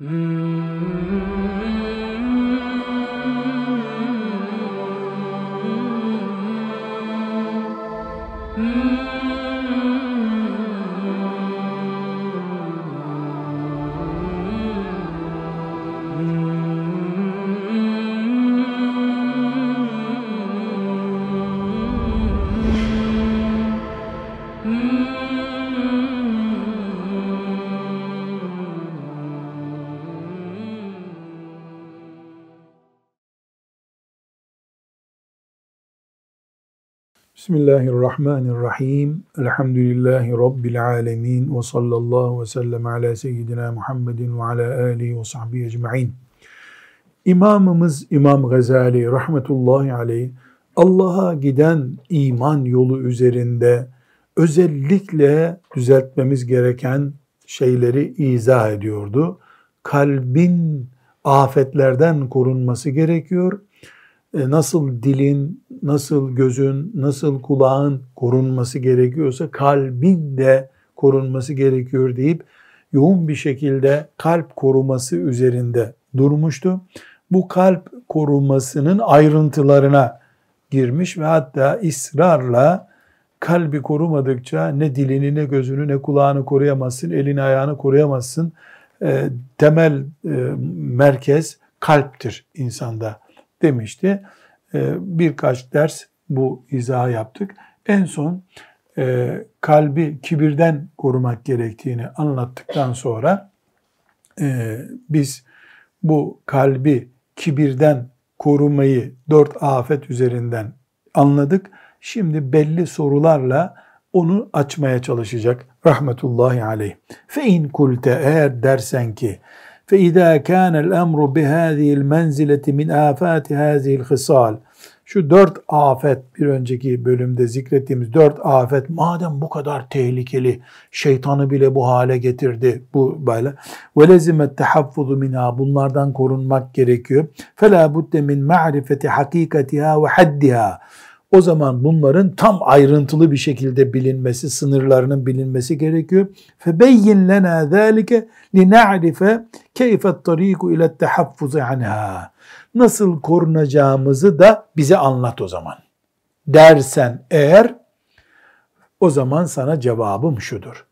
Mm-hmm. Bismillahirrahmanirrahim. Elhamdülillahi Rabbil alemin. Ve sallallahu ve sellem ala seyyidina Muhammedin ve ala alihi ve sahbihi ecma'in. İmamımız İmam Gazali rahmetullahi aleyh Allah'a giden iman yolu üzerinde özellikle düzeltmemiz gereken şeyleri izah ediyordu. Kalbin afetlerden korunması gerekiyor nasıl dilin, nasıl gözün, nasıl kulağın korunması gerekiyorsa kalbin de korunması gerekiyor deyip yoğun bir şekilde kalp koruması üzerinde durmuştu. Bu kalp korumasının ayrıntılarına girmiş ve hatta ısrarla kalbi korumadıkça ne dilini ne gözünü ne kulağını koruyamazsın, elini ayağını koruyamazsın. E, temel e, merkez kalptir insanda demişti. Ee, birkaç ders bu izahı yaptık. En son e, kalbi kibirden korumak gerektiğini anlattıktan sonra e, biz bu kalbi kibirden korumayı dört afet üzerinden anladık. Şimdi belli sorularla onu açmaya çalışacak rahmetullahi aleyh. Fe in kulte eğer dersen ki فَاِذَا كَانَ الْاَمْرُ بِهَذِهِ الْمَنْزِلَةِ مِنْ آفَاتِ هَذِهِ الْخِصَالِ Şu dört afet bir önceki bölümde zikrettiğimiz dört afet madem bu kadar tehlikeli şeytanı bile bu hale getirdi bu böyle ve lezimet tahaffuzu minha bunlardan korunmak gerekiyor. Fela budde min ma'rifeti hakikatiha ve haddiha o zaman bunların tam ayrıntılı bir şekilde bilinmesi, sınırlarının bilinmesi gerekiyor. Febeyyin lena zalike lina'rife keyfet tariku ile tahaffuz anha. Nasıl korunacağımızı da bize anlat o zaman. Dersen eğer o zaman sana cevabım şudur.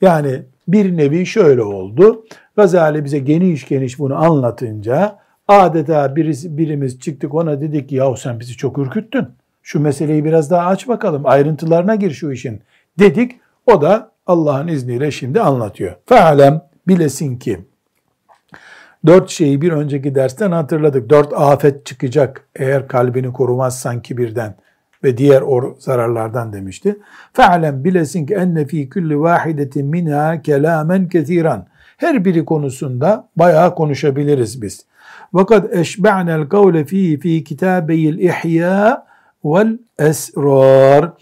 Yani bir nevi şöyle oldu. Gazali bize geniş geniş bunu anlatınca adeta birisi, birimiz çıktık ona dedik ki yahu sen bizi çok ürküttün şu meseleyi biraz daha aç bakalım, ayrıntılarına gir şu işin dedik. O da Allah'ın izniyle şimdi anlatıyor. Fealem bilesin ki dört şeyi bir önceki dersten hatırladık. Dört afet çıkacak eğer kalbini korumazsan kibirden ve diğer or zararlardan demişti. Fealem bilesin ki enne fi kulli vahidetin minha kelamen kesiran. Her biri konusunda bayağı konuşabiliriz biz. Vakat eşba'nel kavle fi fi kitabeyil ihya vel esrar.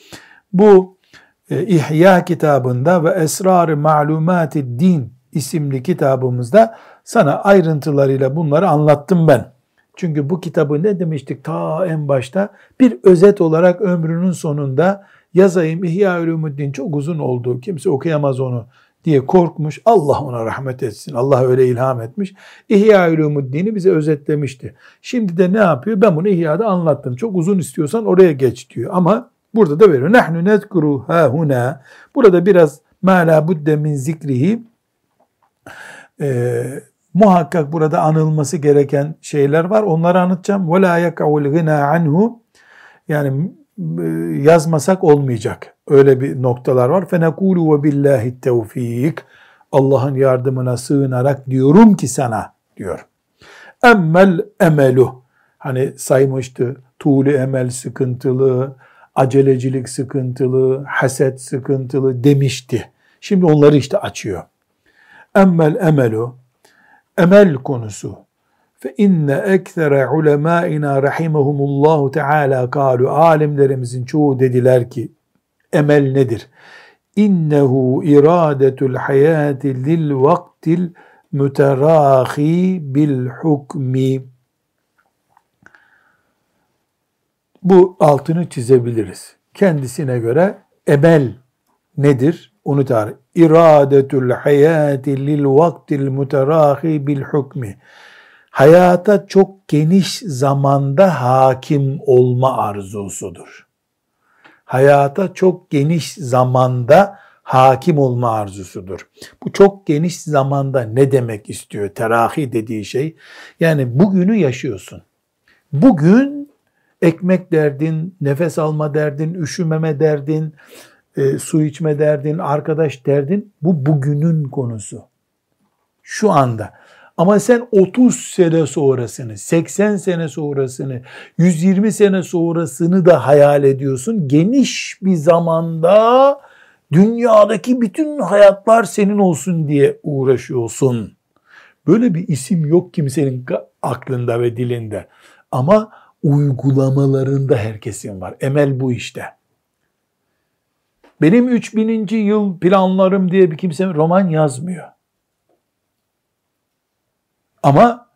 Bu e, İhya kitabında ve Esrar-ı Malumati Din isimli kitabımızda sana ayrıntılarıyla bunları anlattım ben. Çünkü bu kitabı ne demiştik ta en başta? Bir özet olarak ömrünün sonunda yazayım İhya Ulumuddin çok uzun oldu. Kimse okuyamaz onu diye korkmuş. Allah ona rahmet etsin. Allah öyle ilham etmiş. İhya Ulumuddin'i bize özetlemişti. Şimdi de ne yapıyor? Ben bunu İhya'da anlattım. Çok uzun istiyorsan oraya geç diyor. Ama burada da veriyor. Nahnu nezkuru ha huna. Burada biraz ma la budde min zikrihi ee, muhakkak burada anılması gereken şeyler var. Onları anlatacağım. La yak'ul gına anhu yani e, yazmasak olmayacak. Öyle bir noktalar var. Ve billahi tevfik. Allah'ın yardımına sığınarak diyorum ki sana diyor. Emmel emelu. Hani saymıştı. Tuğlu emel sıkıntılı, acelecilik sıkıntılı, haset sıkıntılı demişti. Şimdi onları işte açıyor. Emmel emelu. Emel konusu fe inne ektere ulemaina rahimehumullahu teala kalu alimlerimizin çoğu dediler ki emel nedir? İnnehu iradetul hayati lil vaktil müterahi bil hukmi. Bu altını çizebiliriz. Kendisine göre emel nedir? unutar. İradetul hayati lil vaktil muterahi bil hukmi. Hayata çok geniş zamanda hakim olma arzusudur. Hayata çok geniş zamanda hakim olma arzusudur. Bu çok geniş zamanda ne demek istiyor? Terahi dediği şey. Yani bugünü yaşıyorsun. Bugün ekmek derdin, nefes alma derdin, üşümeme derdin, e, su içme derdin, arkadaş derdin. Bu bugünün konusu. Şu anda. Ama sen 30 sene sonrasını, 80 sene sonrasını, 120 sene sonrasını da hayal ediyorsun. Geniş bir zamanda dünyadaki bütün hayatlar senin olsun diye uğraşıyorsun. Böyle bir isim yok kimsenin aklında ve dilinde. Ama uygulamalarında herkesin var. Emel bu işte. Benim 3000. yıl planlarım diye bir kimse roman yazmıyor. Ama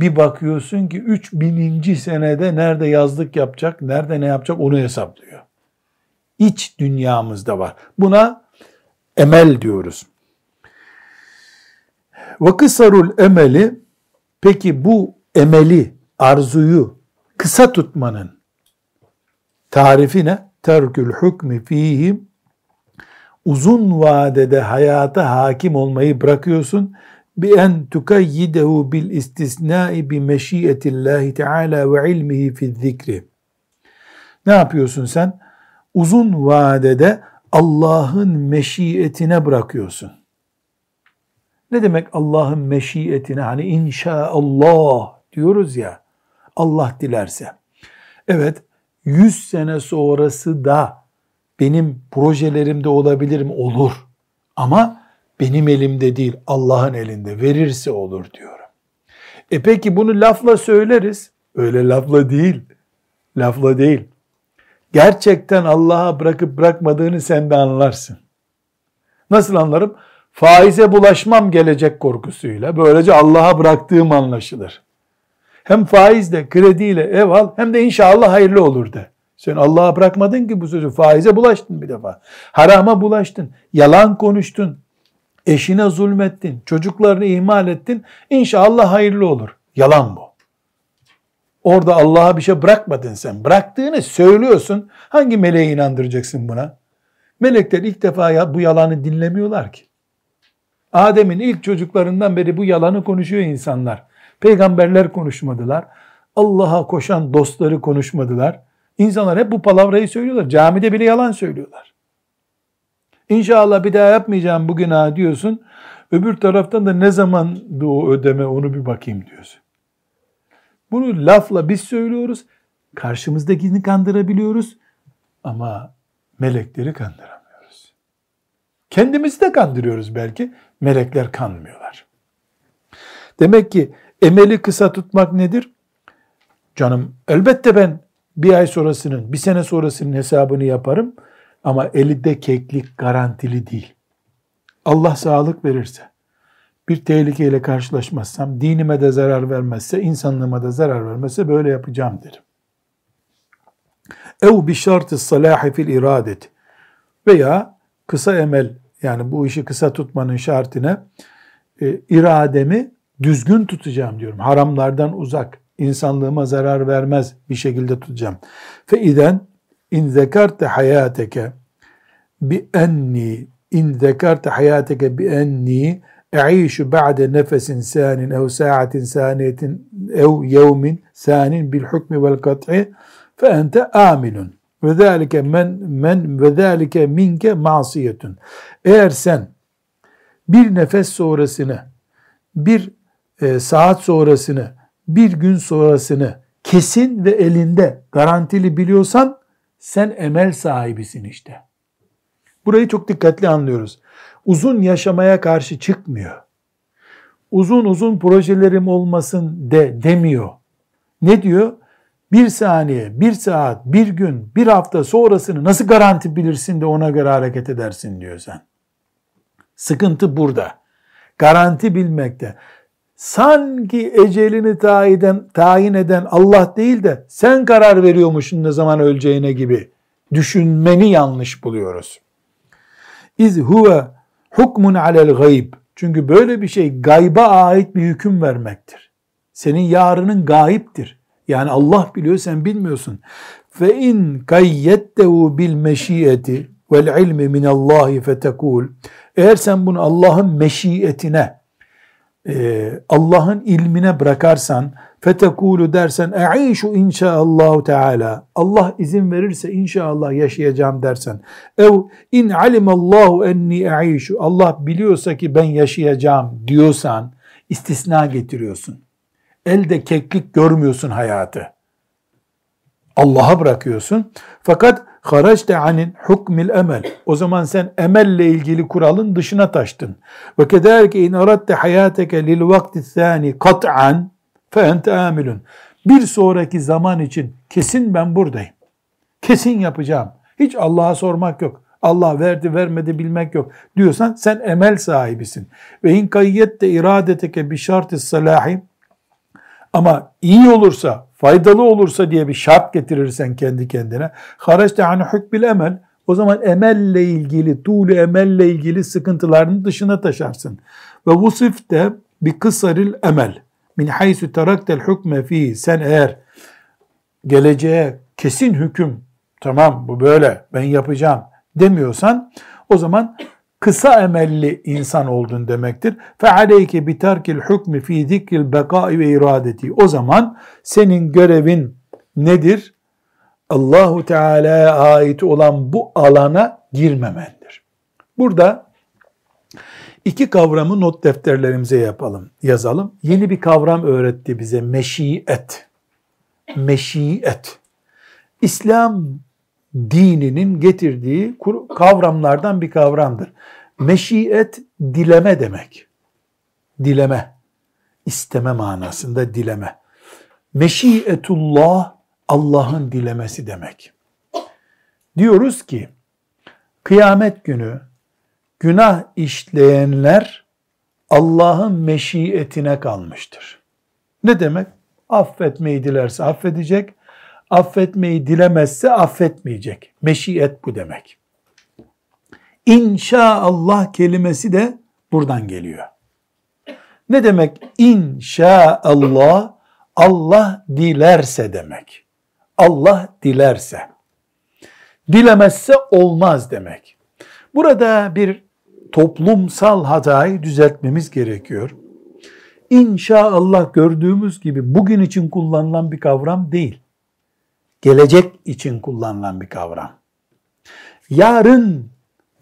bir bakıyorsun ki 3000. senede nerede yazlık yapacak, nerede ne yapacak onu hesaplıyor. İç dünyamızda var. Buna emel diyoruz. Ve kısarul emeli peki bu emeli, arzuyu kısa tutmanın tarifi ne? Terkül hükmü fihim uzun vadede hayata hakim olmayı bırakıyorsun. Bi en tukayyidehu bil istisnai bi meşiyetillahi teala ve ilmihi fi zikri. Ne yapıyorsun sen? Uzun vadede Allah'ın meşiyetine bırakıyorsun. Ne demek Allah'ın meşiyetine? Hani inşaallah diyoruz ya. Allah dilerse. Evet 100 sene sonrası da benim projelerimde olabilir mi? Olur. Ama benim elimde değil Allah'ın elinde verirse olur diyorum. E peki bunu lafla söyleriz. Öyle lafla değil. Lafla değil. Gerçekten Allah'a bırakıp bırakmadığını sen de anlarsın. Nasıl anlarım? Faize bulaşmam gelecek korkusuyla. Böylece Allah'a bıraktığım anlaşılır. Hem faizle, krediyle ev al hem de inşallah hayırlı olur de. Sen Allah'a bırakmadın ki bu sözü. Faize bulaştın bir defa. Harama bulaştın. Yalan konuştun. Eşine zulmettin. Çocuklarını ihmal ettin. İnşallah hayırlı olur. Yalan bu. Orada Allah'a bir şey bırakmadın sen. Bıraktığını söylüyorsun. Hangi meleği inandıracaksın buna? Melekler ilk defa bu yalanı dinlemiyorlar ki. Adem'in ilk çocuklarından beri bu yalanı konuşuyor insanlar. Peygamberler konuşmadılar. Allah'a koşan dostları konuşmadılar. İnsanlar hep bu palavrayı söylüyorlar. Camide bile yalan söylüyorlar. İnşallah bir daha yapmayacağım bu günah diyorsun. Öbür taraftan da ne zamandı o ödeme onu bir bakayım diyorsun. Bunu lafla biz söylüyoruz. Karşımızdakini kandırabiliyoruz. Ama melekleri kandıramıyoruz. Kendimizi de kandırıyoruz belki. Melekler kanmıyorlar. Demek ki emeli kısa tutmak nedir? Canım elbette ben bir ay sonrasının, bir sene sonrasının hesabını yaparım. Ama elinde keklik garantili değil. Allah sağlık verirse, bir tehlikeyle karşılaşmazsam, dinime de zarar vermezse, insanlığıma da zarar vermezse böyle yapacağım derim. Ev bir şartı salahi fil iradet veya kısa emel yani bu işi kısa tutmanın şartına e, irademi düzgün tutacağım diyorum. Haramlardan uzak, insanlığıma zarar vermez bir şekilde tutacağım. Fe iden in zekarte hayateke bi enni in zekarte hayateke bi enni e'işu ba'de nefesin sanin ev saatin saniyetin ev yevmin sanin bil hukmi vel kat'i fe ente aminun ve zâlike men men ve zâlike minke masiyetun. Eğer sen bir nefes sonrasını, bir e, saat sonrasını, bir gün sonrasını kesin ve elinde garantili biliyorsan sen emel sahibisin işte. Burayı çok dikkatli anlıyoruz. Uzun yaşamaya karşı çıkmıyor. Uzun uzun projelerim olmasın de demiyor. Ne diyor? Bir saniye, bir saat, bir gün, bir hafta sonrasını nasıl garanti bilirsin de ona göre hareket edersin diyor sen. Sıkıntı burada. Garanti bilmekte. Sanki ecelini tayin, tayin eden Allah değil de sen karar veriyormuşsun ne zaman öleceğine gibi düşünmeni yanlış buluyoruz. İz huve hukmun alel gayb. Çünkü böyle bir şey gayba ait bir hüküm vermektir. Senin yarının gayiptir. Yani Allah biliyor sen bilmiyorsun. Fe in kayyettehu bil meşiyeti vel ilmi min Allahi fetekul. Eğer sen bunu Allah'ın meşiyetine, e, Allah'ın ilmine bırakarsan, fetekulu dersen, e'işu inşaallahu teala, Allah izin verirse inşallah yaşayacağım dersen, ev in alimallahu enni e'işu, Allah biliyorsa ki ben yaşayacağım diyorsan, istisna getiriyorsun. Elde keklik görmüyorsun hayatı. Allah'a bırakıyorsun. Fakat haraçte anin hukmil emel. O zaman sen emelle ilgili kuralın dışına taştın. Ve kederke in aratte hayateke lil vakti thani kat'an fe ente amilun. Bir sonraki zaman için kesin ben buradayım. Kesin yapacağım. Hiç Allah'a sormak yok. Allah verdi vermedi bilmek yok diyorsan sen emel sahibisin. Ve in kayyette iradeteke bi şartı salahi ama iyi olursa, faydalı olursa diye bir şart getirirsen kendi kendine. Haraçte hani hükbil emel. O zaman emelle ilgili, tuğlu emelle ilgili sıkıntılarını dışına taşarsın. Ve vusifte bir kısaril emel. Min haysu teraktel hükme fi. Sen eğer geleceğe kesin hüküm, tamam bu böyle ben yapacağım demiyorsan o zaman kısa emelli insan oldun demektir. Fe aleyke bitarkil hukmi fi zikril bekai ve iradeti. O zaman senin görevin nedir? Allahu Teala'ya ait olan bu alana girmemendir. Burada iki kavramı not defterlerimize yapalım, yazalım. Yeni bir kavram öğretti bize meşiyet. Meşiyet. İslam dininin getirdiği kavramlardan bir kavramdır. Meşiyet dileme demek. Dileme. isteme manasında dileme. Meşiyetullah Allah'ın dilemesi demek. Diyoruz ki kıyamet günü günah işleyenler Allah'ın meşiyetine kalmıştır. Ne demek? Affetmeyi dilerse affedecek, affetmeyi dilemezse affetmeyecek. Meşiyet bu demek. İnşaallah kelimesi de buradan geliyor. Ne demek inşaallah? Allah dilerse demek. Allah dilerse. Dilemezse olmaz demek. Burada bir toplumsal hatayı düzeltmemiz gerekiyor. İnşaallah gördüğümüz gibi bugün için kullanılan bir kavram değil gelecek için kullanılan bir kavram. Yarın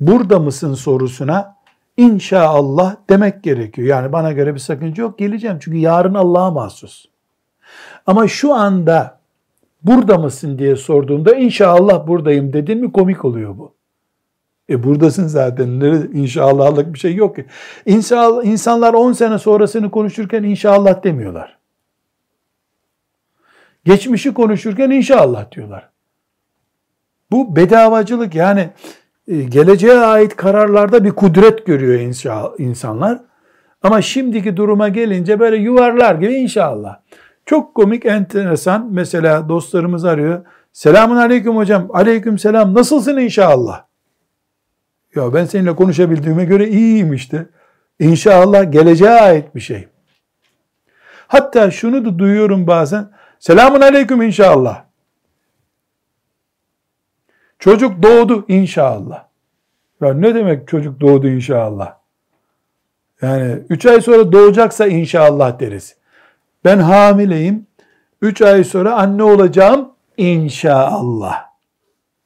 burada mısın sorusuna inşallah demek gerekiyor. Yani bana göre bir sakınca yok geleceğim çünkü yarın Allah'a mahsus. Ama şu anda burada mısın diye sorduğunda inşallah buradayım dedin mi komik oluyor bu. E buradasın zaten. İnşallahlık bir şey yok ki. İnşallah, insanlar 10 sene sonrasını konuşurken inşallah demiyorlar. Geçmişi konuşurken inşallah diyorlar. Bu bedavacılık yani e, geleceğe ait kararlarda bir kudret görüyor insanlar. Ama şimdiki duruma gelince böyle yuvarlar gibi inşallah. Çok komik, enteresan. Mesela dostlarımız arıyor. Selamun aleyküm hocam. Aleyküm selam. Nasılsın inşallah? Ya ben seninle konuşabildiğime göre iyiyim işte. İnşallah geleceğe ait bir şey. Hatta şunu da duyuyorum bazen. Selamun aleyküm inşallah. Çocuk doğdu inşallah. Ya ne demek çocuk doğdu inşallah? Yani üç ay sonra doğacaksa inşallah deriz. Ben hamileyim. Üç ay sonra anne olacağım inşallah.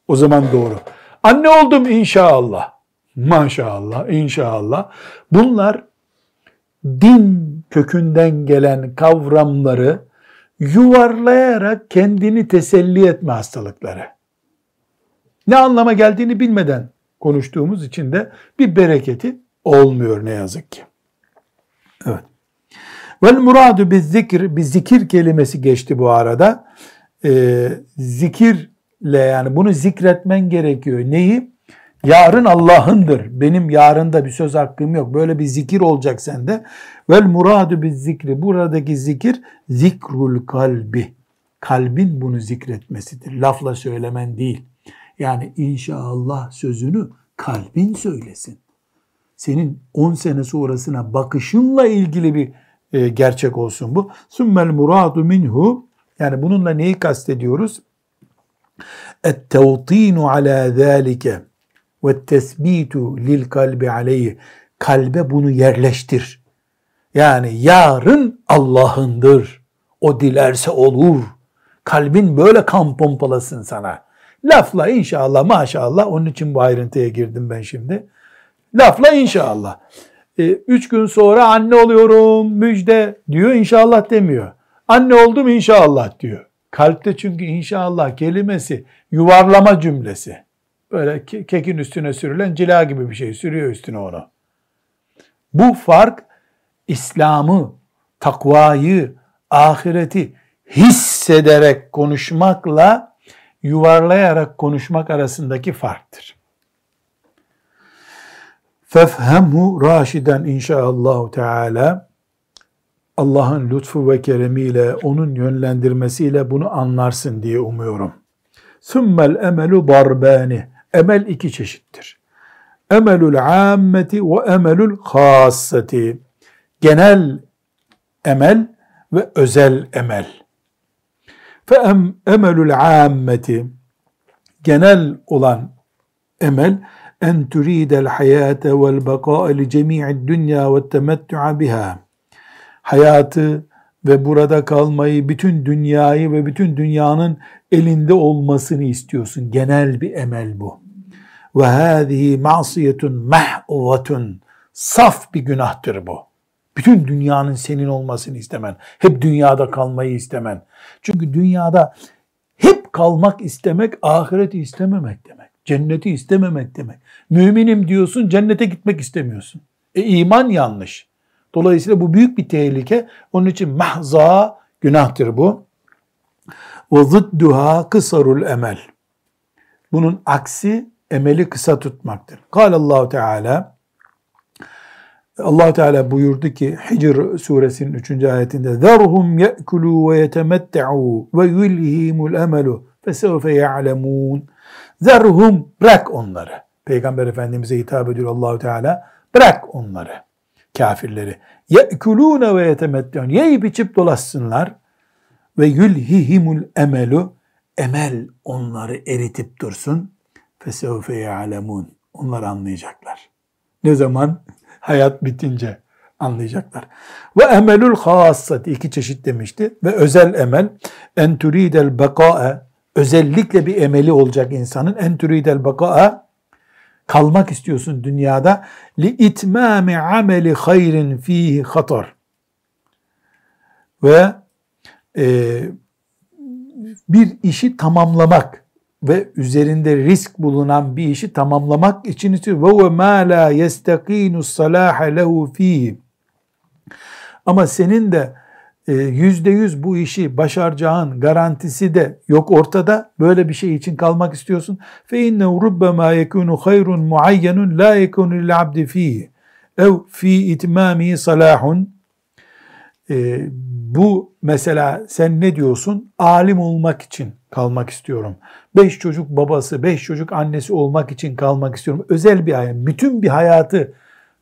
O zaman doğru. Anne oldum inşallah. Maşallah, inşallah. Bunlar din kökünden gelen kavramları yuvarlayarak kendini teselli etme hastalıkları. Ne anlama geldiğini bilmeden konuştuğumuz için de bir bereketi olmuyor ne yazık ki. Evet. Vel muradu bir zikir, bir zikir kelimesi geçti bu arada. Ee, zikirle yani bunu zikretmen gerekiyor. Neyi? Yarın Allah'ındır. Benim yarında bir söz hakkım yok. Böyle bir zikir olacak sende. Vel muradu biz zikri. Buradaki zikir zikrul kalbi. Kalbin bunu zikretmesidir. Lafla söylemen değil. Yani inşallah sözünü kalbin söylesin. Senin 10 sene sonrasına bakışınla ilgili bir e, gerçek olsun bu. Sümmel muradu minhu yani bununla neyi kastediyoruz? Et-tevtinu ala zâlike ve tesbitu lil kalbi aleyhi. Kalbe bunu yerleştir. Yani yarın Allah'ındır. O dilerse olur. Kalbin böyle kan pompalasın sana. Lafla inşallah maşallah onun için bu ayrıntıya girdim ben şimdi. Lafla inşallah. E, üç gün sonra anne oluyorum müjde diyor inşallah demiyor. Anne oldum inşallah diyor. Kalpte çünkü inşallah kelimesi yuvarlama cümlesi. Böyle kekin üstüne sürülen cila gibi bir şey sürüyor üstüne onu. Bu fark İslam'ı, takvayı, ahireti hissederek konuşmakla yuvarlayarak konuşmak arasındaki farktır. Fefhemhu raşiden inşaallahu teala Allah'ın lütfu ve keremiyle, onun yönlendirmesiyle bunu anlarsın diye umuyorum. Sümmel emelu darbani. Emel iki çeşittir. Emelül ammeti ve emelül hassati. Genel emel ve özel emel. Fe emelül ammeti genel olan emel en turidel hayate vel beka'a li cemi'id dünya ve temettu'a biha. Hayatı ve burada kalmayı, bütün dünyayı ve bütün dünyanın elinde olmasını istiyorsun. Genel bir emel bu. Ve hâzihi ma'siyetun mah'uvatun. Saf bir günahtır bu. Bütün dünyanın senin olmasını istemen. Hep dünyada kalmayı istemen. Çünkü dünyada hep kalmak istemek ahireti istememek demek. Cenneti istememek demek. Müminim diyorsun cennete gitmek istemiyorsun. E iman yanlış. Dolayısıyla bu büyük bir tehlike. Onun için mahza günahtır bu. Ve zıdduha kısarul emel. Bunun aksi emeli kısa tutmaktır. Kal Allahu Teala Allah Teala buyurdu ki Hicr suresinin 3. ayetinde "Zerhum yekulu ve yetemettu ve yulhimul emelu fesevfe ya'lemun." Zerhum bırak onları. Peygamber Efendimize hitap ediyor Allahu Teala. Bırak onları. Kafirleri. Yekulune ve yetemettu. Yeyip içip dolaşsınlar. Ve yulhihimul emelu. Emel onları eritip dursun. Fesevfe ya'lemun. Onlar anlayacaklar. Ne zaman? Hayat bitince anlayacaklar. Ve emelül hassati iki çeşit demişti. Ve özel emel en turidel beka'e özellikle bir emeli olacak insanın en turidel baka'a kalmak istiyorsun dünyada li itmami ameli hayrin fihi hatar ve e, bir işi tamamlamak ve üzerinde risk bulunan bir işi tamamlamak için istiyor. Ve ma la yestakinu salaha lehu fihi. Ama senin de ee, yüzde yüz bu işi başaracağın garantisi de yok ortada. Böyle bir şey için kalmak istiyorsun. Fe inne rubbema yekunu hayrun muayyenun la yekunu lil abdi fihi. Ev fi itmami salahun. Ee, bu mesela sen ne diyorsun? Alim olmak için kalmak istiyorum. Beş çocuk babası, beş çocuk annesi olmak için kalmak istiyorum. Özel bir hayat. Bütün bir hayatı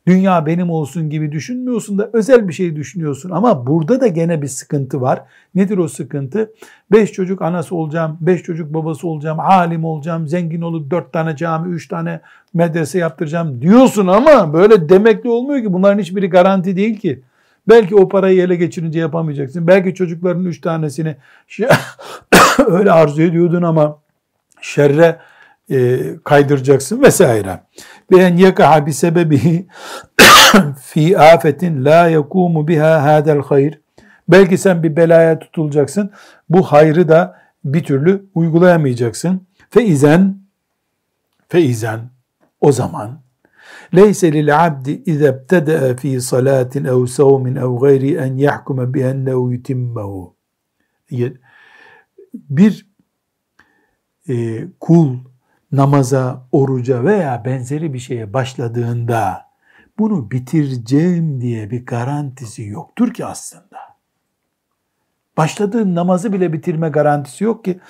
dünya benim olsun gibi düşünmüyorsun da özel bir şey düşünüyorsun. Ama burada da gene bir sıkıntı var. Nedir o sıkıntı? Beş çocuk anası olacağım, beş çocuk babası olacağım, alim olacağım, zengin olup dört tane cami, üç tane medrese yaptıracağım diyorsun ama böyle demekle olmuyor ki. Bunların hiçbiri garanti değil ki. Belki o parayı ele geçirince yapamayacaksın. Belki çocukların üç tanesini öyle arzu ediyordun ama şerre e, kaydıracaksın vesaire. Ve en yekaha bi sebebihi fi afetin la yekumu biha hadel hayr. Belki sen bir belaya tutulacaksın. Bu hayrı da bir türlü uygulayamayacaksın. Fe izen fe izen o zaman leyse lil abdi ize ibteda fi salatin ev savmin ev gayri en yahkume bi ennehu yutimmehu. Bir e, kul namaza, oruca veya benzeri bir şeye başladığında bunu bitireceğim diye bir garantisi yoktur ki aslında. Başladığın namazı bile bitirme garantisi yok ki.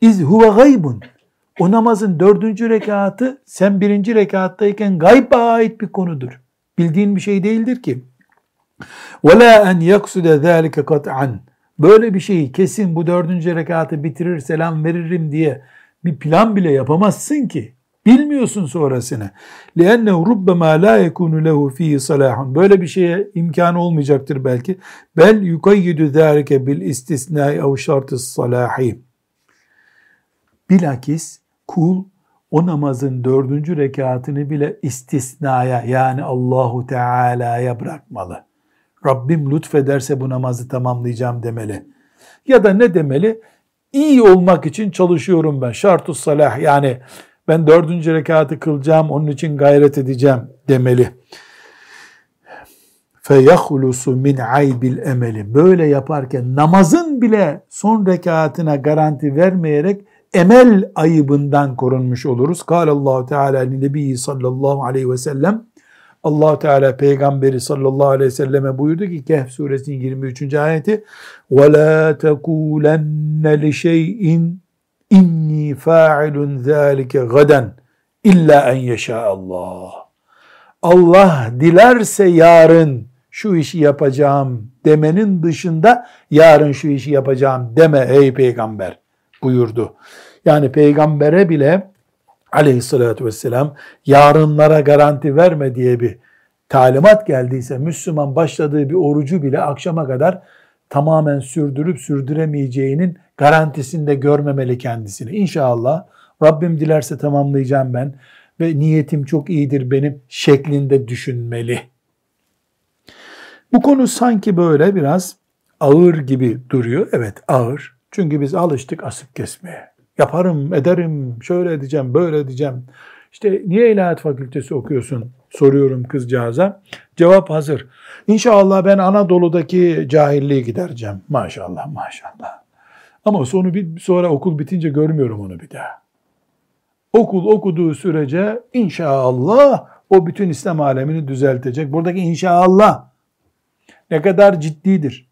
İz huve gaybun. O namazın dördüncü rekatı sen birinci rekattayken gayba ait bir konudur. Bildiğin bir şey değildir ki. وَلَا اَنْ يَقْسُدَ ذَٰلِكَ قَطْعًا Böyle bir şeyi kesin bu dördüncü rekatı bitirir selam veririm diye bir plan bile yapamazsın ki. Bilmiyorsun sonrasını. لِأَنَّهُ رُبَّمَا لَا يَكُونُ لَهُ ف۪يهِ صَلَاحٌ Böyle bir şeye imkanı olmayacaktır belki. Bel yukayyidü ذَٰلِكَ بِالْاِسْتِسْنَاءِ اَوْ شَرْتِ الصَّلَاحِ Bilakis kul o namazın dördüncü rekatını bile istisnaya yani Allahu Teala'ya bırakmalı. Rabbim lütfederse bu namazı tamamlayacağım demeli. Ya da ne demeli? İyi olmak için çalışıyorum ben. Şartus salah yani ben dördüncü rekatı kılacağım onun için gayret edeceğim demeli. feyahlusu min aybil emeli. Böyle yaparken namazın bile son rekatına garanti vermeyerek emel ayıbından korunmuş oluruz. Kâlallahu Teala Nebi sallallahu aleyhi ve sellem allah Teala peygamberi sallallahu aleyhi ve selleme buyurdu ki Kehf suresinin 23. ayeti وَلَا تَكُولَنَّ لِشَيْءٍ inni fa'ilun zâlike gaden illa en yeşâ Allah. Allah dilerse yarın şu işi yapacağım demenin dışında yarın şu işi yapacağım deme ey peygamber buyurdu. Yani peygambere bile aleyhissalatü vesselam yarınlara garanti verme diye bir talimat geldiyse Müslüman başladığı bir orucu bile akşama kadar tamamen sürdürüp sürdüremeyeceğinin garantisinde görmemeli kendisini. İnşallah Rabbim dilerse tamamlayacağım ben ve niyetim çok iyidir benim şeklinde düşünmeli. Bu konu sanki böyle biraz ağır gibi duruyor. Evet ağır. Çünkü biz alıştık asıp kesmeye. Yaparım, ederim, şöyle edeceğim, böyle edeceğim. İşte niye ilahiyat fakültesi okuyorsun soruyorum kızcağıza. Cevap hazır. İnşallah ben Anadolu'daki cahilliği gidereceğim. Maşallah maşallah. Ama sonu bir sonra okul bitince görmüyorum onu bir daha. Okul okuduğu sürece inşallah o bütün İslam alemini düzeltecek. Buradaki inşallah ne kadar ciddidir.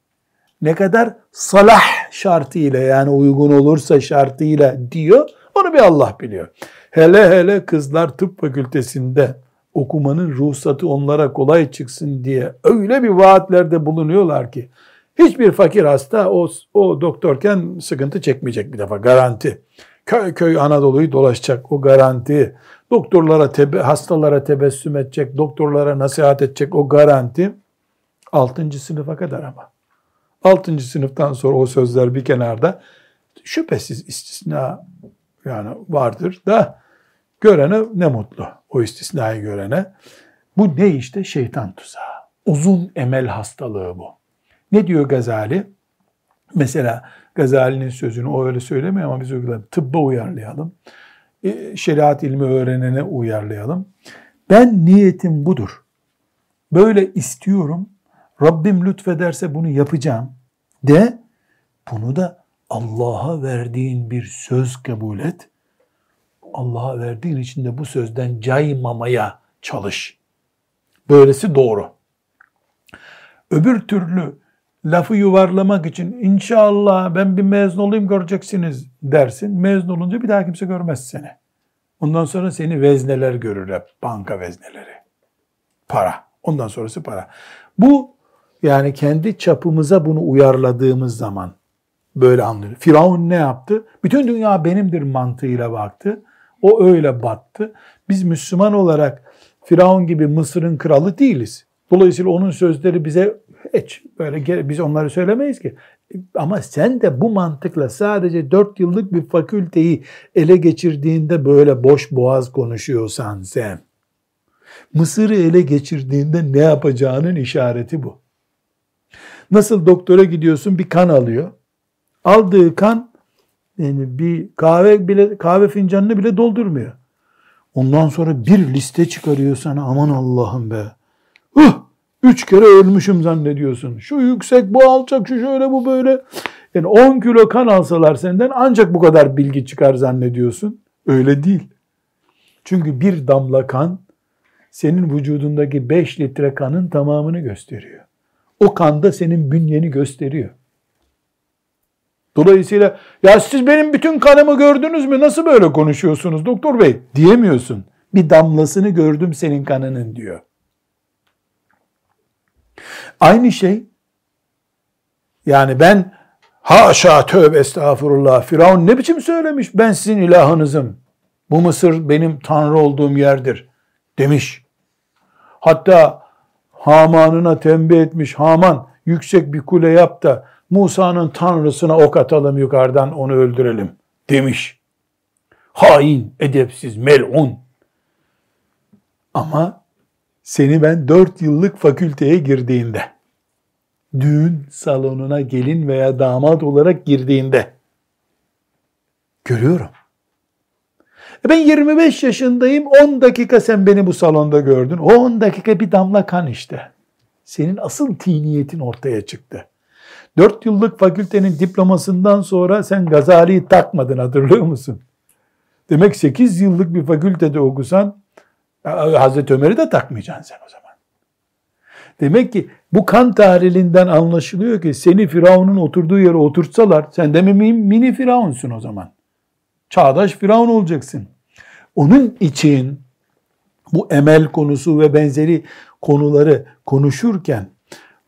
Ne kadar salah şartıyla yani uygun olursa şartıyla diyor. Onu bir Allah biliyor. Hele hele kızlar tıp fakültesinde okumanın ruhsatı onlara kolay çıksın diye öyle bir vaatlerde bulunuyorlar ki hiçbir fakir hasta o, o doktorken sıkıntı çekmeyecek bir defa garanti. Köy köy Anadolu'yu dolaşacak o garanti. Doktorlara tebe, hastalara tebessüm edecek, doktorlara nasihat edecek o garanti. Altıncı sınıfa kadar ama. Altıncı sınıftan sonra o sözler bir kenarda şüphesiz istisna yani vardır da görene ne mutlu o istisnayı görene. Bu ne işte şeytan tuzağı. Uzun emel hastalığı bu. Ne diyor Gazali? Mesela Gazali'nin sözünü o öyle söylemiyor ama biz uygulayalım. Tıbba uyarlayalım. E, şeriat ilmi öğrenene uyarlayalım. Ben niyetim budur. Böyle istiyorum. Rabbim lütfederse bunu yapacağım. De bunu da Allah'a verdiğin bir söz kabul et. Allah'a verdiğin için de bu sözden caymamaya çalış. Böylesi doğru. Öbür türlü lafı yuvarlamak için inşallah ben bir mezun olayım göreceksiniz dersin. Mezun olunca bir daha kimse görmez seni. Ondan sonra seni vezneler görür hep. Banka vezneleri. Para. Ondan sonrası para. Bu yani kendi çapımıza bunu uyarladığımız zaman böyle anlıyor. Firavun ne yaptı? Bütün dünya benimdir mantığıyla baktı. O öyle battı. Biz Müslüman olarak Firavun gibi Mısır'ın kralı değiliz. Dolayısıyla onun sözleri bize hiç böyle biz onları söylemeyiz ki. Ama sen de bu mantıkla sadece dört yıllık bir fakülteyi ele geçirdiğinde böyle boş boğaz konuşuyorsan sen, Mısır'ı ele geçirdiğinde ne yapacağının işareti bu. Nasıl doktora gidiyorsun bir kan alıyor. Aldığı kan yani bir kahve bile kahve fincanını bile doldurmuyor. Ondan sonra bir liste çıkarıyor sana aman Allah'ım be. Huh! Üç kere ölmüşüm zannediyorsun. Şu yüksek, bu alçak, şu şöyle, bu böyle. Yani 10 kilo kan alsalar senden ancak bu kadar bilgi çıkar zannediyorsun. Öyle değil. Çünkü bir damla kan senin vücudundaki 5 litre kanın tamamını gösteriyor. O kan da senin bünyeni gösteriyor. Dolayısıyla ya siz benim bütün kanımı gördünüz mü? Nasıl böyle konuşuyorsunuz doktor bey? Diyemiyorsun. Bir damlasını gördüm senin kanının diyor. Aynı şey yani ben haşa tövbe estağfurullah Firavun ne biçim söylemiş ben sizin ilahınızım. Bu Mısır benim tanrı olduğum yerdir demiş. Hatta Haman'ına tembih etmiş. Haman yüksek bir kule yap da Musa'nın tanrısına ok atalım yukarıdan onu öldürelim demiş. Hain, edepsiz, melun. Ama seni ben dört yıllık fakülteye girdiğinde, düğün salonuna gelin veya damat olarak girdiğinde görüyorum. E ben 25 yaşındayım, 10 dakika sen beni bu salonda gördün. O 10 dakika bir damla kan işte. Senin asıl tiniyetin ortaya çıktı. 4 yıllık fakültenin diplomasından sonra sen Gazali'yi takmadın hatırlıyor musun? Demek 8 yıllık bir fakültede okusan Hazreti Ömer'i de takmayacaksın sen o zaman. Demek ki bu kan tahlilinden anlaşılıyor ki seni Firavun'un oturduğu yere oturtsalar sen de mi mini Firavunsun o zaman. Çağdaş Firavun olacaksın. Onun için bu emel konusu ve benzeri konuları konuşurken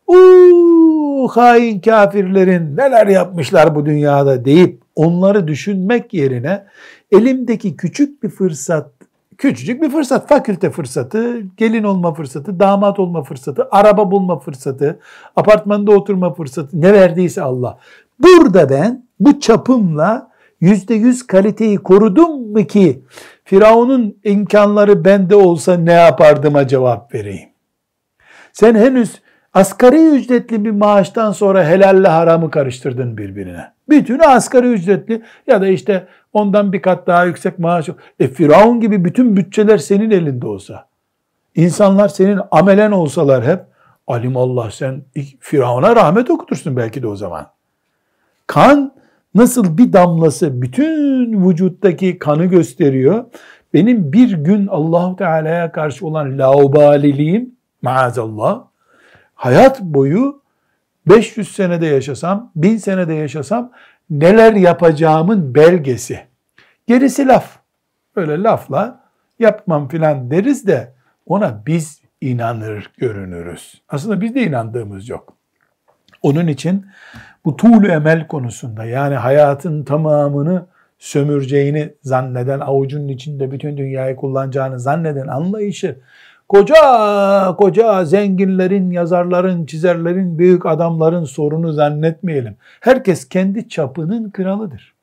uuu hain kafirlerin neler yapmışlar bu dünyada deyip onları düşünmek yerine elimdeki küçük bir fırsat küçücük bir fırsat, fakülte fırsatı, gelin olma fırsatı, damat olma fırsatı, araba bulma fırsatı, apartmanda oturma fırsatı ne verdiyse Allah. Burada ben bu çapımla yüzde yüz kaliteyi korudum mu ki Firavun'un imkanları bende olsa ne yapardım'a cevap vereyim. Sen henüz asgari ücretli bir maaştan sonra helalle haramı karıştırdın birbirine. Bütünü asgari ücretli ya da işte ondan bir kat daha yüksek maaş. E Firavun gibi bütün bütçeler senin elinde olsa, insanlar senin amelen olsalar hep, alim Allah sen Firavun'a rahmet okutursun belki de o zaman. Kan nasıl bir damlası bütün vücuttaki kanı gösteriyor. Benim bir gün Allahu Teala'ya karşı olan laubaliliğim maazallah hayat boyu 500 senede yaşasam, 1000 senede yaşasam neler yapacağımın belgesi. Gerisi laf. Böyle lafla yapmam filan deriz de ona biz inanır görünürüz. Aslında biz de inandığımız yok. Onun için bu tuğlu emel konusunda yani hayatın tamamını sömüreceğini zanneden, avucunun içinde bütün dünyayı kullanacağını zanneden anlayışı koca koca zenginlerin, yazarların, çizerlerin, büyük adamların sorunu zannetmeyelim. Herkes kendi çapının kralıdır.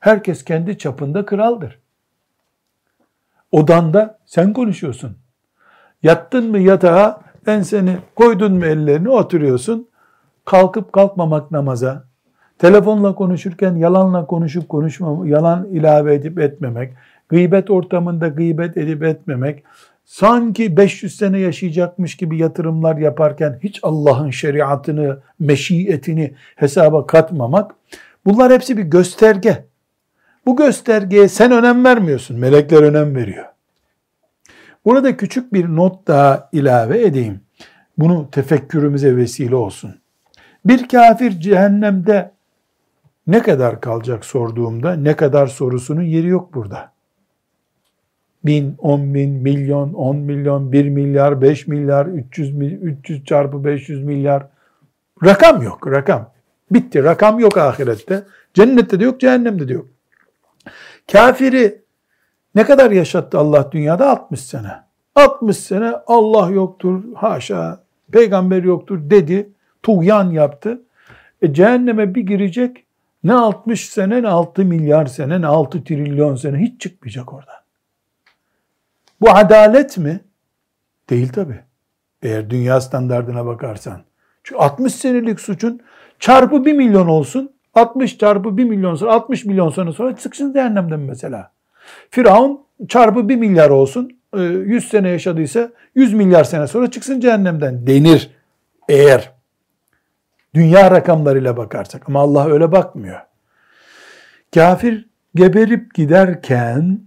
Herkes kendi çapında kraldır. Odanda sen konuşuyorsun. Yattın mı yatağa, ben seni koydun mu ellerini oturuyorsun. Kalkıp kalkmamak namaza, telefonla konuşurken yalanla konuşup konuşmamak, yalan ilave edip etmemek, gıybet ortamında gıybet edip etmemek, sanki 500 sene yaşayacakmış gibi yatırımlar yaparken hiç Allah'ın şeriatını, meşiyetini hesaba katmamak, bunlar hepsi bir gösterge. Bu göstergeye sen önem vermiyorsun, melekler önem veriyor. Burada küçük bir not daha ilave edeyim. Bunu tefekkürümüze vesile olsun. Bir kafir cehennemde ne kadar kalacak sorduğumda ne kadar sorusunun yeri yok burada bin, on bin, milyon, on milyon, bir milyar, beş milyar, 300, 300 çarpı 500 milyar. Rakam yok, rakam. Bitti, rakam yok ahirette. Cennette de yok, cehennemde de yok. Kafiri ne kadar yaşattı Allah dünyada? 60 sene. 60 sene Allah yoktur, haşa, peygamber yoktur dedi, tuğyan yaptı. E cehenneme bir girecek, ne 60 sene, ne 6 milyar sene, ne 6 trilyon sene hiç çıkmayacak orada. Bu adalet mi? Değil tabi. Eğer dünya standartına bakarsan. Çünkü 60 senelik suçun çarpı 1 milyon olsun. 60 çarpı 1 milyon sonra 60 milyon sonra sonra çıksın cehennemden mesela. Firavun çarpı 1 milyar olsun. 100 e, sene yaşadıysa 100 milyar sene sonra çıksın cehennemden denir. Eğer dünya rakamlarıyla bakarsak. Ama Allah öyle bakmıyor. Kafir geberip giderken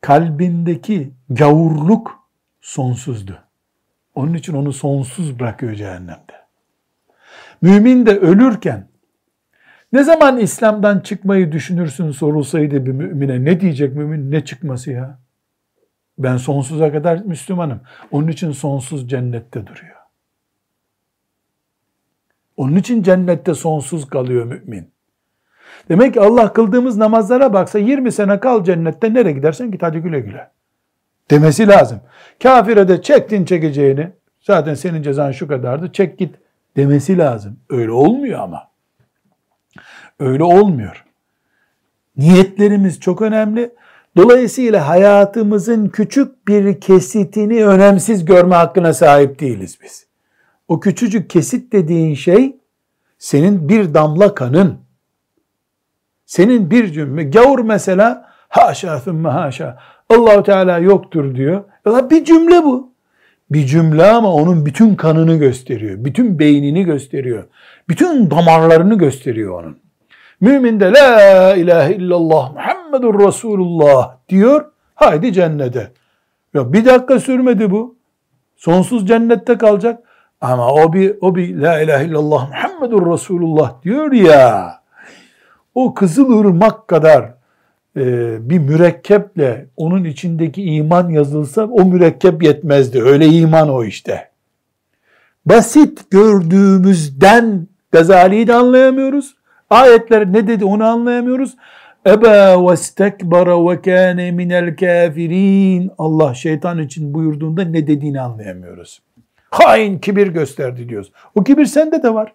kalbindeki gavurluk sonsuzdu. Onun için onu sonsuz bırakıyor cehennemde. Mümin de ölürken Ne zaman İslam'dan çıkmayı düşünürsün sorulsaydı bir mümine ne diyecek mümin? Ne çıkması ya? Ben sonsuza kadar Müslümanım. Onun için sonsuz cennette duruyor. Onun için cennette sonsuz kalıyor mümin. Demek ki Allah kıldığımız namazlara baksa 20 sene kal cennette nereye gidersen git hadi güle güle. Demesi lazım. Kafire de çektin çekeceğini zaten senin cezan şu kadardı çek git demesi lazım. Öyle olmuyor ama. Öyle olmuyor. Niyetlerimiz çok önemli. Dolayısıyla hayatımızın küçük bir kesitini önemsiz görme hakkına sahip değiliz biz. O küçücük kesit dediğin şey senin bir damla kanın, senin bir cümle, gavur mesela haşa thümme haşa Allahu Teala yoktur diyor. Ya bir cümle bu. Bir cümle ama onun bütün kanını gösteriyor. Bütün beynini gösteriyor. Bütün damarlarını gösteriyor onun. Mümin de la ilahe illallah Muhammedur Resulullah diyor. Haydi cennete. Ya bir dakika sürmedi bu. Sonsuz cennette kalacak. Ama o bir o bir la ilahe illallah Muhammedur Resulullah diyor ya. O kızıl ırmak kadar e, bir mürekkeple onun içindeki iman yazılsa o mürekkep yetmezdi. Öyle iman o işte. Basit gördüğümüzden Gazali'yi de anlayamıyoruz. Ayetler ne dedi onu anlayamıyoruz. Eba ve stekbara ve kâne minel kafirin. Allah şeytan için buyurduğunda ne dediğini anlayamıyoruz. Hain kibir gösterdi diyoruz. O kibir sende de var.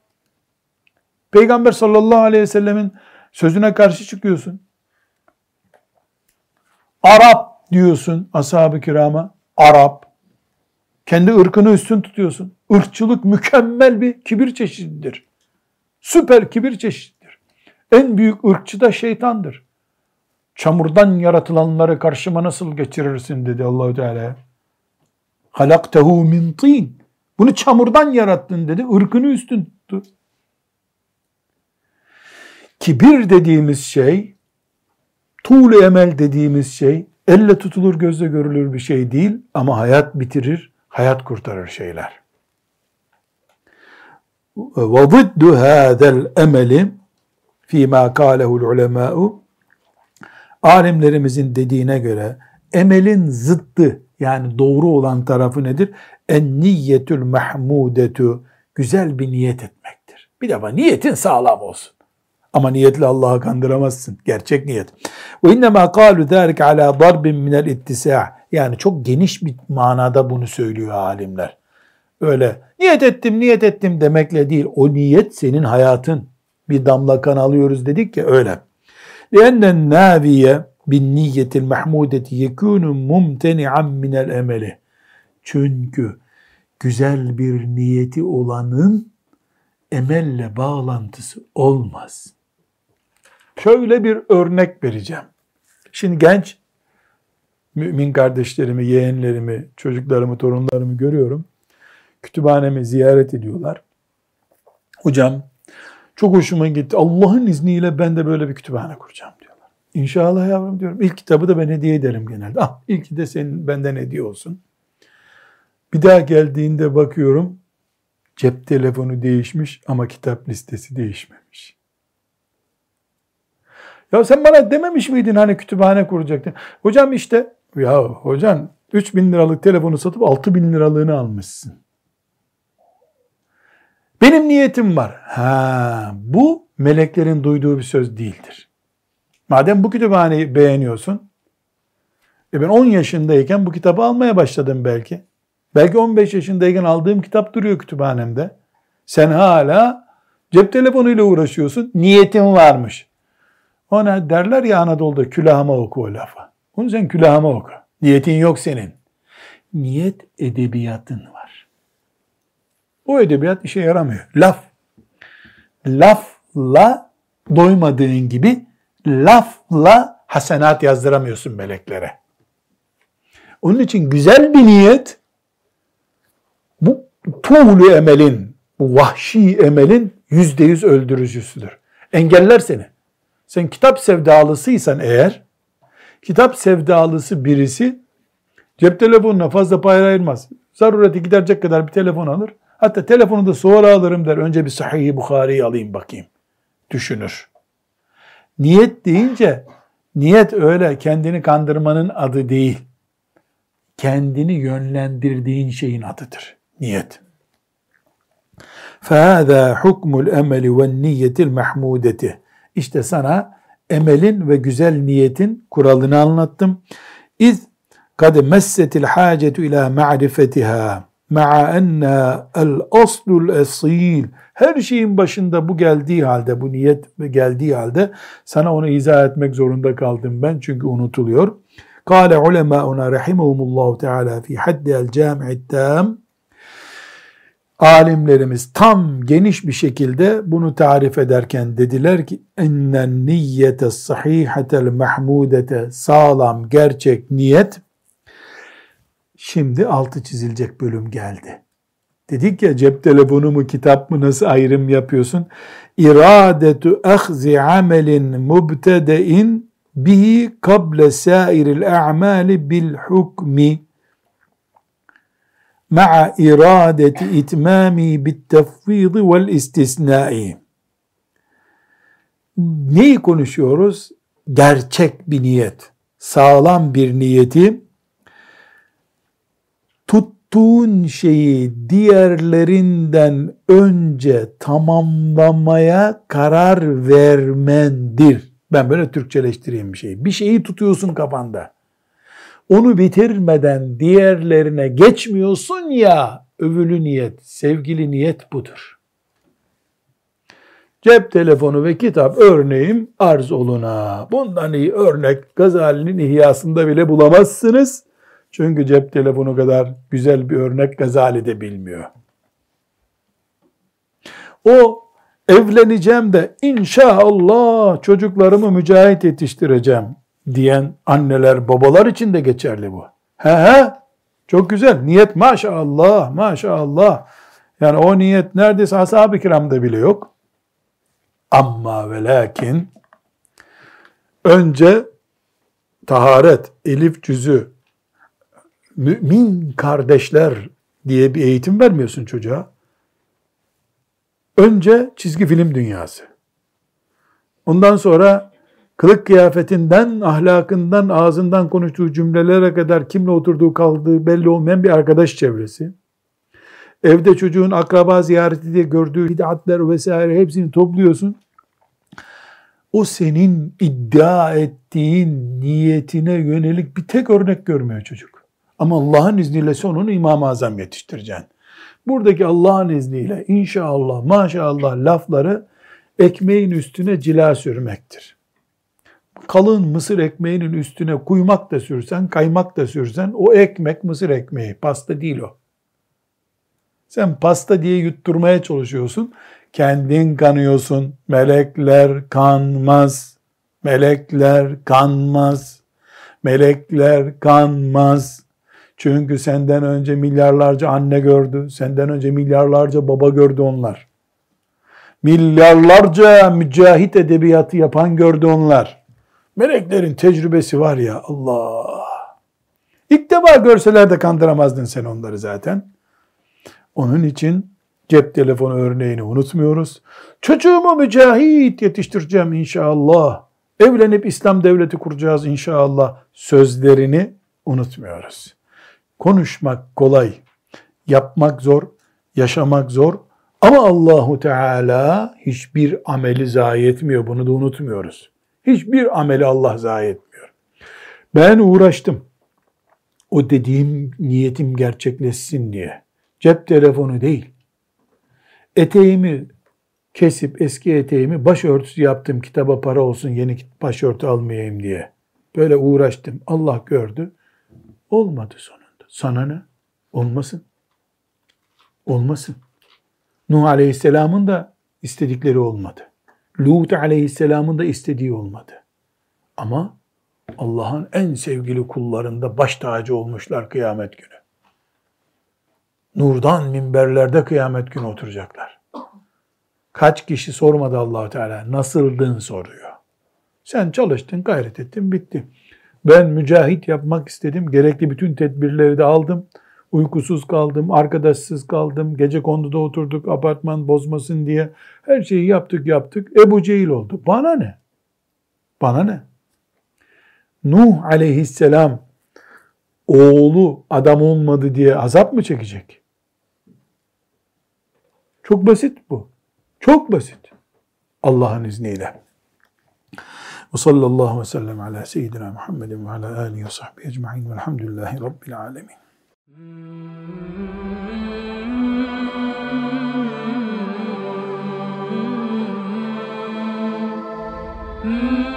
Peygamber sallallahu aleyhi ve sellemin sözüne karşı çıkıyorsun. Arap diyorsun ashab-ı kirama. Arap. Kendi ırkını üstün tutuyorsun. Irkçılık mükemmel bir kibir çeşididir. Süper kibir çeşididir. En büyük ırkçı da şeytandır. Çamurdan yaratılanları karşıma nasıl geçirirsin dedi Allahu Teala. Halaktehu min tin. Bunu çamurdan yarattın dedi. Irkını üstün tuttu. Kibir dediğimiz şey, tuğlu emel dediğimiz şey, elle tutulur gözle görülür bir şey değil ama hayat bitirir, hayat kurtarır şeyler. وَضِدُّ هَذَا الْاَمَلِ ف۪ي مَا قَالَهُ الْعُلَمَاءُ Alimlerimizin dediğine göre emelin zıttı yani doğru olan tarafı nedir? en niyetül mahmudetu güzel bir niyet etmektir. Bir defa niyetin sağlam olsun. Ama niyetle Allah'ı kandıramazsın. Gerçek niyet. Ve innema kalu zâlik alâ darbin minel ittisâ. Yani çok geniş bir manada bunu söylüyor alimler. Öyle niyet ettim, niyet ettim demekle değil. O niyet senin hayatın. Bir damla kan alıyoruz dedik ya öyle. Liannen nâviye bin niyetil mahmudeti yekûnü mumteni'an minel emeli. Çünkü güzel bir niyeti olanın emelle bağlantısı olmaz. Şöyle bir örnek vereceğim. Şimdi genç mümin kardeşlerimi, yeğenlerimi, çocuklarımı, torunlarımı görüyorum. Kütüphanemi ziyaret ediyorlar. Hocam çok hoşuma gitti. Allah'ın izniyle ben de böyle bir kütüphane kuracağım diyorlar. İnşallah yavrum diyorum. İlk kitabı da ben hediye ederim genelde. Ah ilki de senin benden hediye olsun. Bir daha geldiğinde bakıyorum cep telefonu değişmiş ama kitap listesi değişmemiş. Ya sen bana dememiş miydin hani kütüphane kuracaktın? Hocam işte ya hocam 3 bin liralık telefonu satıp 6 bin liralığını almışsın. Benim niyetim var. Ha, bu meleklerin duyduğu bir söz değildir. Madem bu kütüphaneyi beğeniyorsun, e ben 10 yaşındayken bu kitabı almaya başladım belki. Belki 15 yaşındayken aldığım kitap duruyor kütüphanemde. Sen hala cep telefonuyla uğraşıyorsun. Niyetin varmış. Ona derler ya Anadolu'da külahıma oku o lafı. Onu sen külahıma oku. Niyetin yok senin. Niyet edebiyatın var. O edebiyat işe yaramıyor. Laf. Lafla doymadığın gibi lafla hasenat yazdıramıyorsun meleklere. Onun için güzel bir niyet bu tuğlu emelin, bu vahşi emelin yüzde yüz öldürücüsüdür. Engeller seni. Sen kitap sevdalısıysan eğer, kitap sevdalısı birisi cep telefonuna fazla pay ayırmaz. Zarureti giderecek kadar bir telefon alır. Hatta telefonu da sonra alırım der. Önce bir Sahih-i Bukhari'yi alayım bakayım. düşünür. Niyet deyince niyet öyle kendini kandırmanın adı değil. Kendini yönlendirdiğin şeyin adıdır Niyet. فَهَذَا حُكْمُ الْاَمَلِ وَالنِّيَّةِ الْمَحْمُودَةِ İşte sana emelin ve güzel niyetin kuralını anlattım. İz kad messetil hacetu ila ma'rifetiha ma'a enna el aslul esil her şeyin başında bu geldiği halde bu niyet geldiği halde sana onu izah etmek zorunda kaldım ben çünkü unutuluyor. Kale ulemâuna rahimahumullahu teala fi haddi el cami'it tam alimlerimiz tam geniş bir şekilde bunu tarif ederken dediler ki ennen niyete sahihatel mahmudete sağlam gerçek niyet şimdi altı çizilecek bölüm geldi. Dedik ya cep telefonu mu kitap mı nasıl ayrım yapıyorsun? İradetu ahzi amelin mubtedein bihi kable sairil a'mali bil hukmi ma'a iradeti itmami bit vel istisnai. Neyi konuşuyoruz? Gerçek bir niyet, sağlam bir niyeti tuttuğun şeyi diğerlerinden önce tamamlamaya karar vermendir. Ben böyle Türkçeleştireyim bir şeyi. Bir şeyi tutuyorsun kafanda onu bitirmeden diğerlerine geçmiyorsun ya övülü niyet, sevgili niyet budur. Cep telefonu ve kitap örneğim arz oluna. Bundan iyi örnek Gazali'nin ihyasında bile bulamazsınız. Çünkü cep telefonu kadar güzel bir örnek Gazali de bilmiyor. O evleneceğim de inşallah çocuklarımı mücahit yetiştireceğim diyen anneler, babalar için de geçerli bu. He he, çok güzel. Niyet maşallah, maşallah. Yani o niyet neredeyse ashab-ı kiramda bile yok. Amma ve lakin önce taharet, elif cüzü, mümin kardeşler diye bir eğitim vermiyorsun çocuğa. Önce çizgi film dünyası. Ondan sonra kılık kıyafetinden, ahlakından, ağzından konuştuğu cümlelere kadar kimle oturduğu kaldığı belli olmayan bir arkadaş çevresi. Evde çocuğun akraba ziyareti diye gördüğü bid'atler vesaire hepsini topluyorsun. O senin iddia ettiğin niyetine yönelik bir tek örnek görmüyor çocuk. Ama Allah'ın izniyle sonunu İmam-ı Azam yetiştireceksin. Buradaki Allah'ın izniyle inşallah maşallah lafları ekmeğin üstüne cila sürmektir kalın mısır ekmeğinin üstüne kuymak da sürsen, kaymak da sürsen o ekmek mısır ekmeği, pasta değil o. Sen pasta diye yutturmaya çalışıyorsun. Kendin kanıyorsun. Melekler kanmaz. Melekler kanmaz. Melekler kanmaz. Çünkü senden önce milyarlarca anne gördü. Senden önce milyarlarca baba gördü onlar. Milyarlarca mücahit edebiyatı yapan gördü onlar. Meleklerin tecrübesi var ya Allah. İlk defa görseler de kandıramazdın sen onları zaten. Onun için cep telefonu örneğini unutmuyoruz. Çocuğumu mücahit yetiştireceğim inşallah. Evlenip İslam devleti kuracağız inşallah. Sözlerini unutmuyoruz. Konuşmak kolay, yapmak zor, yaşamak zor. Ama Allahu Teala hiçbir ameli zayi etmiyor. Bunu da unutmuyoruz. Hiçbir ameli Allah zayi etmiyor. Ben uğraştım. O dediğim niyetim gerçekleşsin diye. Cep telefonu değil. Eteğimi kesip eski eteğimi başörtüsü yaptım kitaba para olsun yeni başörtü almayayım diye. Böyle uğraştım. Allah gördü. Olmadı sonunda. Sana ne? Olmasın. Olmasın. Nuh Aleyhisselam'ın da istedikleri olmadı. Lut aleyhisselamın da istediği olmadı. Ama Allah'ın en sevgili kullarında baş tacı olmuşlar kıyamet günü. Nurdan minberlerde kıyamet günü oturacaklar. Kaç kişi sormadı allah Teala. Nasıldın soruyor. Sen çalıştın, gayret ettin, bitti. Ben mücahit yapmak istedim. Gerekli bütün tedbirleri de aldım. Uykusuz kaldım, arkadaşsız kaldım, gece konduda oturduk apartman bozmasın diye her şeyi yaptık yaptık. Ebu Cehil oldu. Bana ne? Bana ne? Nuh aleyhisselam oğlu adam olmadı diye azap mı çekecek? Çok basit bu. Çok basit. Allah'ın izniyle. Ve sallallahu ve sellem ala seyyidina Muhammedin ve ala alihi ve sahbihi ecma'in velhamdülillahi rabbil alemin. Hmm. Hmm.